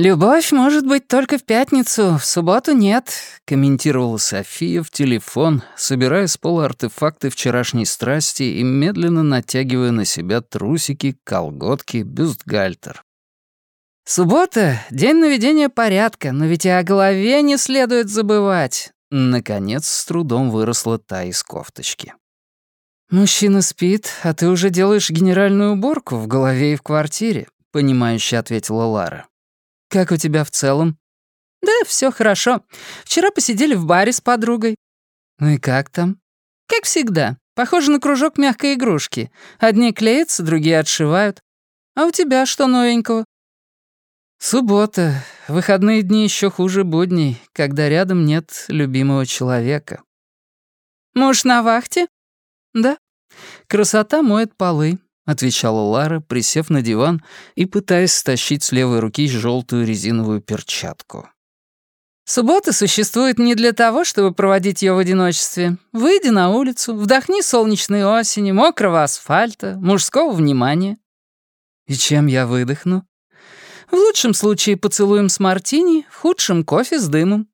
«Любовь может быть только в пятницу, в субботу нет», — комментировала София в телефон, собирая с пола артефакты вчерашней страсти и медленно натягивая на себя трусики, колготки, бюстгальтер. «Суббота — день наведения порядка, но ведь и о голове не следует забывать». Наконец, с трудом выросла та из кофточки. «Мужчина спит, а ты уже делаешь генеральную уборку в голове и в квартире», — понимающе ответила Лара. «Как у тебя в целом?» «Да, все хорошо. Вчера посидели в баре с подругой». «Ну и как там?» «Как всегда. Похоже на кружок мягкой игрушки. Одни клеятся, другие отшивают. А у тебя что новенького?» «Суббота. Выходные дни еще хуже будней, когда рядом нет любимого человека». «Муж на вахте?» «Да. Красота моет полы, — отвечала Лара, присев на диван и пытаясь стащить с левой руки желтую резиновую перчатку. «Суббота существует не для того, чтобы проводить ее в одиночестве. Выйди на улицу, вдохни солнечной осени, мокрого асфальта, мужского внимания». «И чем я выдохну?» «В лучшем случае поцелуем с мартини, в худшем — кофе с дымом».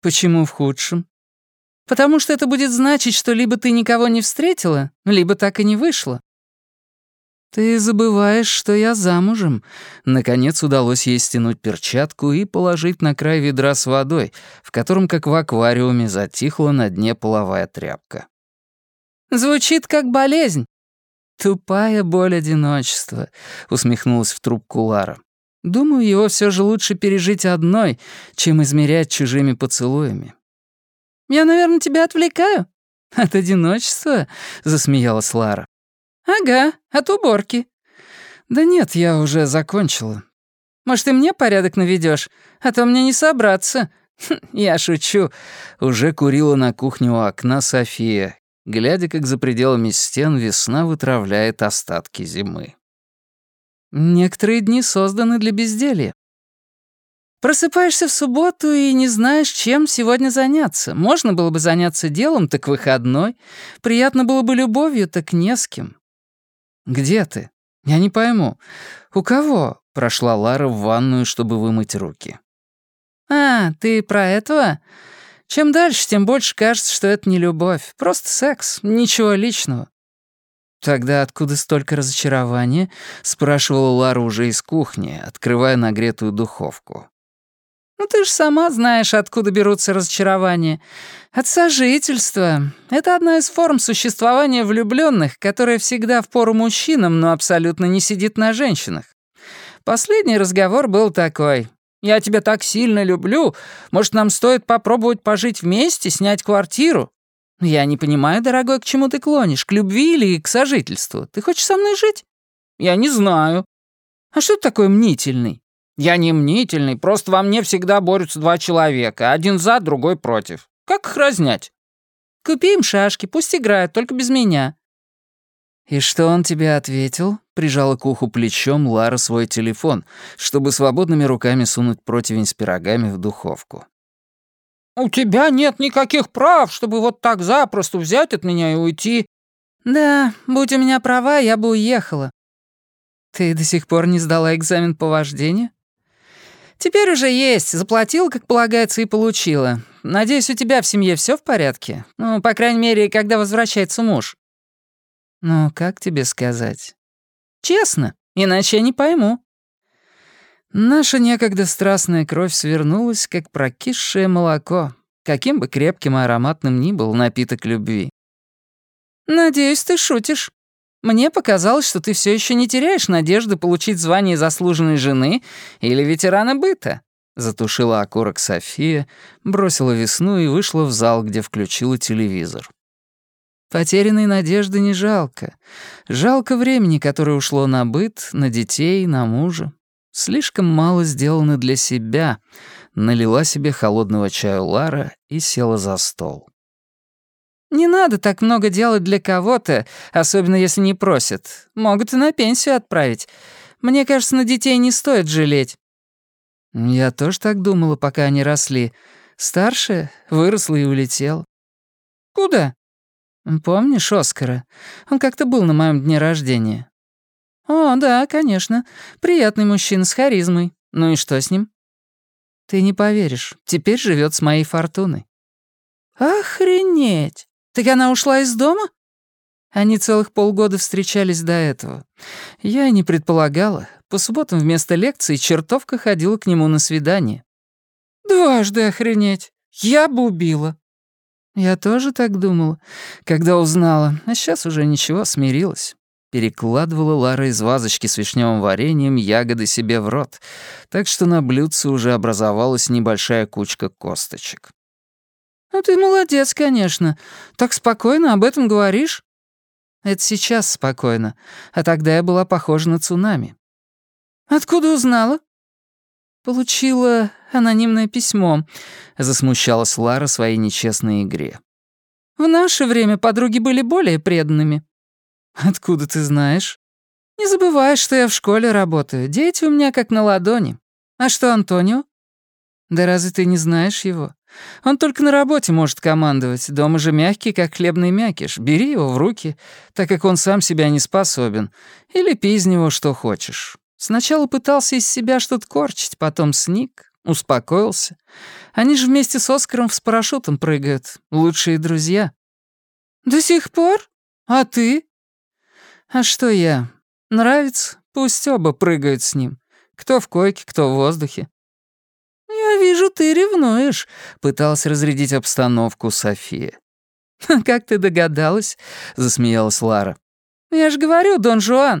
«Почему в худшем?» «Потому что это будет значить, что либо ты никого не встретила, либо так и не вышла. «Ты забываешь, что я замужем». Наконец удалось ей стянуть перчатку и положить на край ведра с водой, в котором, как в аквариуме, затихла на дне половая тряпка. «Звучит как болезнь». «Тупая боль одиночества», — усмехнулась в трубку Лара. «Думаю, его все же лучше пережить одной, чем измерять чужими поцелуями». «Я, наверное, тебя отвлекаю?» «От одиночества?» — засмеялась Лара. «Ага, от уборки». «Да нет, я уже закончила». «Может, и мне порядок наведешь, А то мне не собраться». «Я шучу». Уже курила на кухне у окна София, глядя, как за пределами стен весна вытравляет остатки зимы. Некоторые дни созданы для безделья. Просыпаешься в субботу и не знаешь, чем сегодня заняться. Можно было бы заняться делом, так выходной. Приятно было бы любовью, так не с кем. «Где ты? Я не пойму. У кого?» — прошла Лара в ванную, чтобы вымыть руки. «А, ты про этого? Чем дальше, тем больше кажется, что это не любовь. Просто секс, ничего личного». «Тогда откуда столько разочарования?» — спрашивала Лара уже из кухни, открывая нагретую духовку. Ну ты же сама знаешь, откуда берутся разочарования. От сожительства. Это одна из форм существования влюбленных, которая всегда в пору мужчинам, но абсолютно не сидит на женщинах. Последний разговор был такой. «Я тебя так сильно люблю. Может, нам стоит попробовать пожить вместе, снять квартиру?» «Я не понимаю, дорогой, к чему ты клонишь, к любви или к сожительству? Ты хочешь со мной жить?» «Я не знаю». «А что ты такой мнительный?» Я не мнительный, просто во мне всегда борются два человека, один за, другой против. Как их разнять? Купи им шашки, пусть играют, только без меня». «И что он тебе ответил?» — прижала к уху плечом Лара свой телефон, чтобы свободными руками сунуть противень с пирогами в духовку. «У тебя нет никаких прав, чтобы вот так запросто взять от меня и уйти». «Да, будь у меня права, я бы уехала». «Ты до сих пор не сдала экзамен по вождению?» «Теперь уже есть. Заплатила, как полагается, и получила. Надеюсь, у тебя в семье все в порядке? Ну, по крайней мере, когда возвращается муж». «Ну, как тебе сказать?» «Честно, иначе я не пойму». Наша некогда страстная кровь свернулась, как прокисшее молоко, каким бы крепким и ароматным ни был напиток любви. «Надеюсь, ты шутишь». Мне показалось, что ты все еще не теряешь надежды получить звание заслуженной жены или ветерана быта». Затушила окурок София, бросила весну и вышла в зал, где включила телевизор. Потерянной надежды не жалко. Жалко времени, которое ушло на быт, на детей, на мужа. Слишком мало сделано для себя. Налила себе холодного чаю Лара и села за стол. Не надо так много делать для кого-то, особенно если не просят. Могут и на пенсию отправить. Мне кажется, на детей не стоит жалеть». Я тоже так думала, пока они росли. Старшая выросла и улетела. «Куда?» «Помнишь Оскара? Он как-то был на моем дне рождения». «О, да, конечно. Приятный мужчина с харизмой. Ну и что с ним? Ты не поверишь, теперь живет с моей фортуной. Охренеть! Так она ушла из дома? Они целых полгода встречались до этого. Я и не предполагала. По субботам вместо лекции чертовка ходила к нему на свидание. Дважды охренеть. Я бы убила. Я тоже так думала, когда узнала, а сейчас уже ничего, смирилась. Перекладывала Лара из вазочки с вишневым вареньем ягоды себе в рот, так что на блюдце уже образовалась небольшая кучка косточек. «Ну ты молодец, конечно. Так спокойно об этом говоришь?» «Это сейчас спокойно, а тогда я была похожа на цунами». «Откуда узнала?» «Получила анонимное письмо», — засмущалась Лара своей нечестной игре. «В наше время подруги были более преданными». «Откуда ты знаешь?» «Не забывай, что я в школе работаю. Дети у меня как на ладони. А что Антонио?» «Да разве ты не знаешь его? Он только на работе может командовать. Дома же мягкий, как хлебный мякиш. Бери его в руки, так как он сам себя не способен. Или пей из него что хочешь. Сначала пытался из себя что-то корчить, потом сник, успокоился. Они же вместе с Оскаром с парашютом прыгают. Лучшие друзья». «До сих пор? А ты?» «А что я? Нравится? Пусть оба прыгают с ним. Кто в койке, кто в воздухе». «Я вижу, ты ревнуешь», — пыталась разрядить обстановку София. «Как ты догадалась?» — засмеялась Лара. «Я же говорю, Дон Жуан.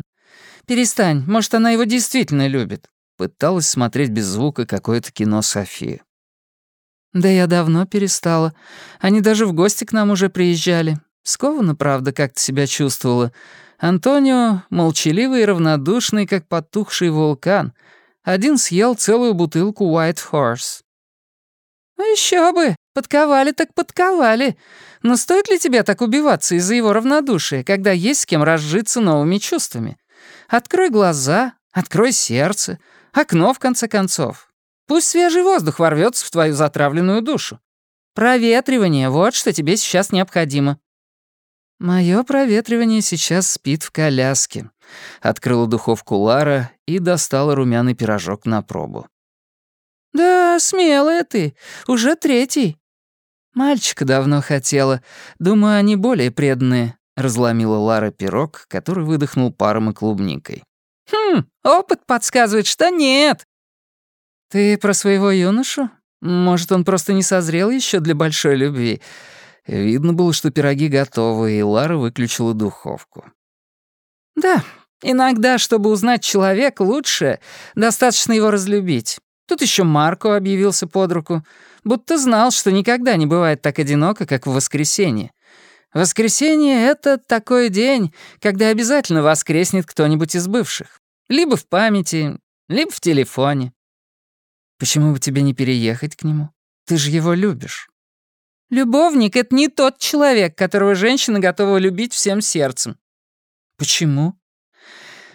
Перестань, может, она его действительно любит». Пыталась смотреть без звука какое-то кино София. «Да я давно перестала. Они даже в гости к нам уже приезжали. Скованно, правда, как-то себя чувствовала. Антонио, молчаливый и равнодушный, как потухший вулкан, один съел целую бутылку White Horse. «Ну еще бы! Подковали так подковали. Но стоит ли тебе так убиваться из-за его равнодушия, когда есть с кем разжиться новыми чувствами? Открой глаза, открой сердце, окно, в конце концов. Пусть свежий воздух ворвется в твою затравленную душу. Проветривание — вот что тебе сейчас необходимо. Мое проветривание сейчас спит в коляске. Открыла духовку Лара и достала румяный пирожок на пробу. «Да, смелая ты. Уже третий». «Мальчика давно хотела. Думаю, они более преданные», — разломила Лара пирог, который выдохнул паром и клубникой. «Хм, опыт подсказывает, что нет». «Ты про своего юношу? Может, он просто не созрел еще для большой любви?» Видно было, что пироги готовы, и Лара выключила духовку. «Да, иногда, чтобы узнать человека лучше, достаточно его разлюбить. Тут еще Марко объявился под руку, будто знал, что никогда не бывает так одиноко, как в воскресенье. Воскресенье — это такой день, когда обязательно воскреснет кто-нибудь из бывших. Либо в памяти, либо в телефоне. Почему бы тебе не переехать к нему? Ты же его любишь. Любовник — это не тот человек, которого женщина готова любить всем сердцем. Почему?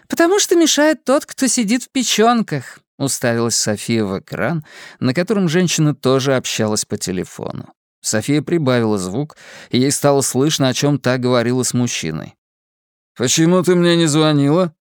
Потому что мешает тот, кто сидит в печёнках, уставилась София в экран, на котором женщина тоже общалась по телефону. София прибавила звук, и ей стало слышно, о чем та говорила с мужчиной. «Почему ты мне не звонила?»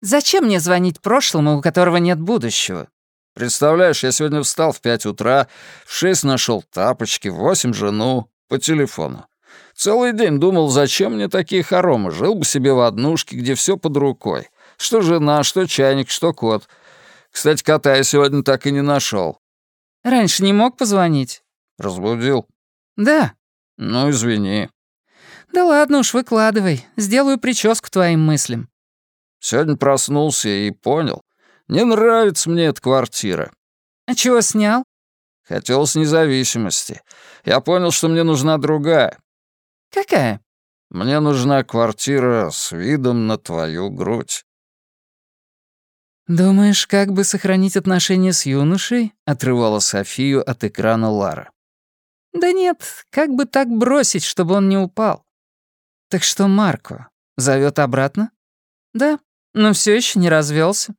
«Зачем мне звонить прошлому, у которого нет будущего? Представляешь, я сегодня встал в пять утра, в шесть нашел тапочки, в восемь жену, по телефону. Целый день думал, зачем мне такие хоромы, жил бы себе в однушке, где все под рукой. Что жена, что чайник, что кот. Кстати, кота я сегодня так и не нашел. Раньше не мог позвонить? Разбудил. Да. Ну, извини. Да ладно уж, выкладывай. Сделаю прическу твоим мыслям. Сегодня проснулся и понял. Не нравится мне эта квартира». «А чего снял?» «Хотелось независимости. Я понял, что мне нужна другая». «Какая?» «Мне нужна квартира с видом на твою грудь». «Думаешь, как бы сохранить отношения с юношей?» — отрывала Софию от экрана Лара. «Да нет, как бы так бросить, чтобы он не упал?» «Так что Марко зовет обратно?» «Да, но все еще не развелся.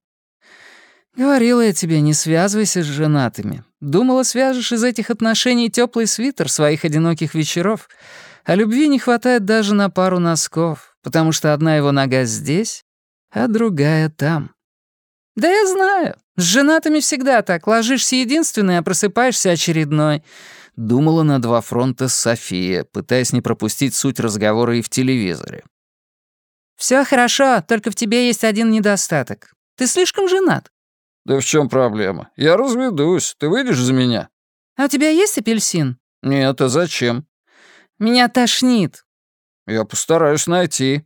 «Говорила я тебе, не связывайся с женатыми. Думала, свяжешь из этих отношений теплый свитер своих одиноких вечеров. А любви не хватает даже на пару носков, потому что одна его нога здесь, а другая там». «Да я знаю. С женатыми всегда так. Ложишься единственной, а просыпаешься очередной». Думала на два фронта София, пытаясь не пропустить суть разговора и в телевизоре. «Всё хорошо, только в тебе есть один недостаток. Ты слишком женат». «Да в чем проблема? Я разведусь. Ты выйдешь за меня?» «А у тебя есть апельсин?» «Нет, а зачем?» «Меня тошнит». «Я постараюсь найти».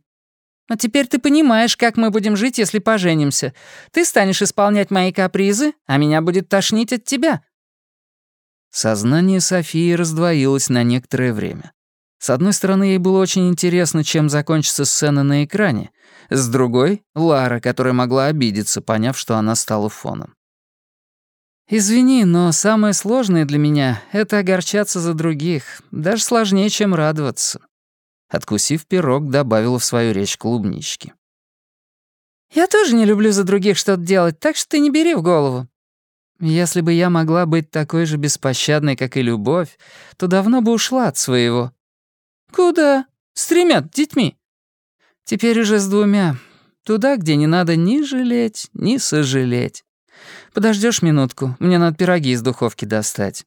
«А теперь ты понимаешь, как мы будем жить, если поженимся. Ты станешь исполнять мои капризы, а меня будет тошнить от тебя». Сознание Софии раздвоилось на некоторое время. С одной стороны, ей было очень интересно, чем закончится сцена на экране. С другой — Лара, которая могла обидеться, поняв, что она стала фоном. «Извини, но самое сложное для меня — это огорчаться за других. Даже сложнее, чем радоваться». Откусив пирог, добавила в свою речь клубнички. «Я тоже не люблю за других что-то делать, так что ты не бери в голову. Если бы я могла быть такой же беспощадной, как и любовь, то давно бы ушла от своего. Куда? С тремя детьми. Теперь уже с двумя. Туда, где не надо ни жалеть, ни сожалеть. Подождешь минутку, мне надо пироги из духовки достать.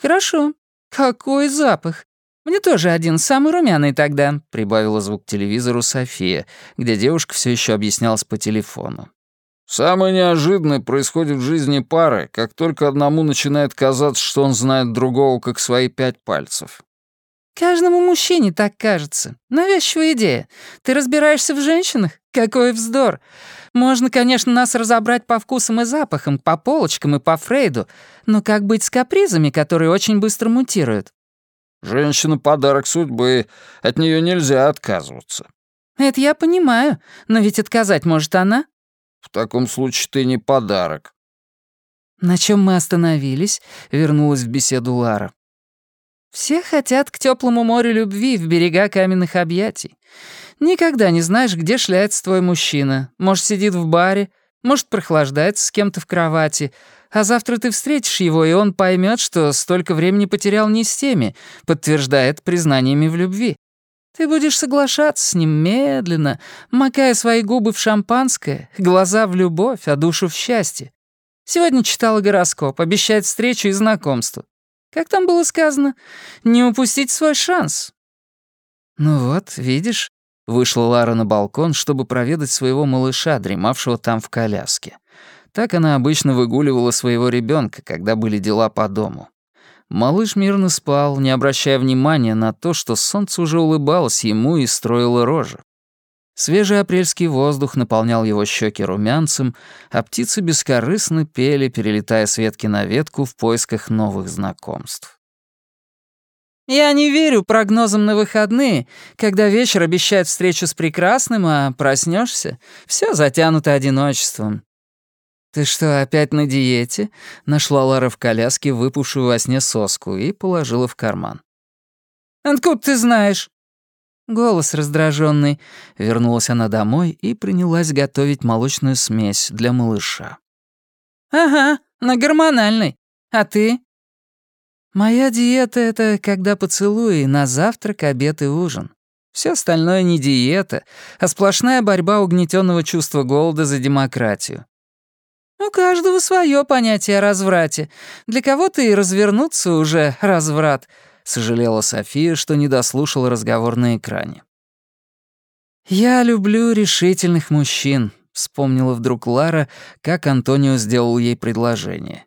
Хорошо. Какой запах. Мне тоже один, самый румяный тогда, прибавила звук телевизору София, где девушка все еще объяснялась по телефону. Самое неожиданное происходит в жизни пары, как только одному начинает казаться, что он знает другого как свои пять пальцев. «Каждому мужчине так кажется. Навязчивая идея. Ты разбираешься в женщинах? Какой вздор. Можно, конечно, нас разобрать по вкусам и запахам, по полочкам и по Фрейду, но как быть с капризами, которые очень быстро мутируют?» «Женщина — подарок судьбы. От нее нельзя отказываться». «Это я понимаю, но ведь отказать может она». «В таком случае ты не подарок». «На чем мы остановились?» — вернулась в беседу Лара. «Все хотят к теплому морю любви в берега каменных объятий. Никогда не знаешь, где шляется твой мужчина. Может, сидит в баре, может, прохлаждается с кем-то в кровати, а завтра ты встретишь его, и он поймет, что столько времени потерял не с теми, подтверждает признаниями в любви. Ты будешь соглашаться с ним медленно, макая свои губы в шампанское, глаза в любовь, а душу в счастье. Сегодня читала гороскоп, обещает встречу и знакомство. Как там было сказано? Не упустить свой шанс. Ну вот, видишь, вышла Лара на балкон, чтобы проведать своего малыша, дремавшего там в коляске. Так она обычно выгуливала своего ребенка, когда были дела по дому. Малыш мирно спал, не обращая внимания на то, что солнце уже улыбалось ему и строило рожи. Свежий апрельский воздух наполнял его щеки румянцем, а птицы бескорыстно пели, перелетая с ветки на ветку в поисках новых знакомств. «Я не верю прогнозам на выходные, когда вечер обещает встречу с прекрасным, а проснешься, все затянуто одиночеством. «Ты что, опять на диете?» — нашла Лара в коляске выпавшую во сне соску и положила в карман. «Откуда ты знаешь?» Голос раздраженный. Вернулась она домой и принялась готовить молочную смесь для малыша. «Ага, на гормональной. А ты?» «Моя диета — это когда поцелуи на завтрак, обед и ужин. Все остальное не диета, а сплошная борьба угнетенного чувства голода за демократию. У каждого свое понятие о разврате. Для кого-то и развернуться уже разврат», — сожалела София, что не дослушала разговор на экране. «Я люблю решительных мужчин», — вспомнила вдруг Лара, как Антонио сделал ей предложение.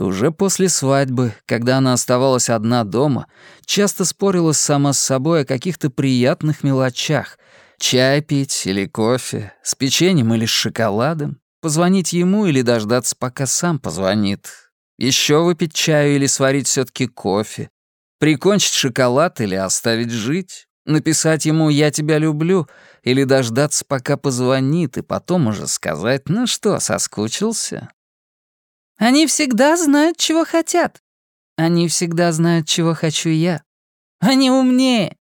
И уже после свадьбы, когда она оставалась одна дома, часто спорила сама с собой о каких-то приятных мелочах — чай пить или кофе, с печеньем или с шоколадом, Позвонить ему или дождаться, пока сам позвонит. Еще выпить чаю или сварить все таки кофе. Прикончить шоколад или оставить жить. Написать ему «я тебя люблю» или дождаться, пока позвонит, и потом уже сказать «ну что, соскучился?» Они всегда знают, чего хотят. Они всегда знают, чего хочу я. Они умнее.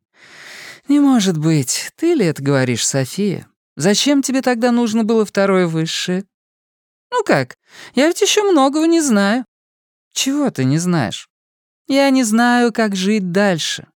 Не может быть. Ты ли это говоришь, София? Зачем тебе тогда нужно было второе высшее? Ну как, я ведь еще многого не знаю. Чего ты не знаешь? Я не знаю, как жить дальше.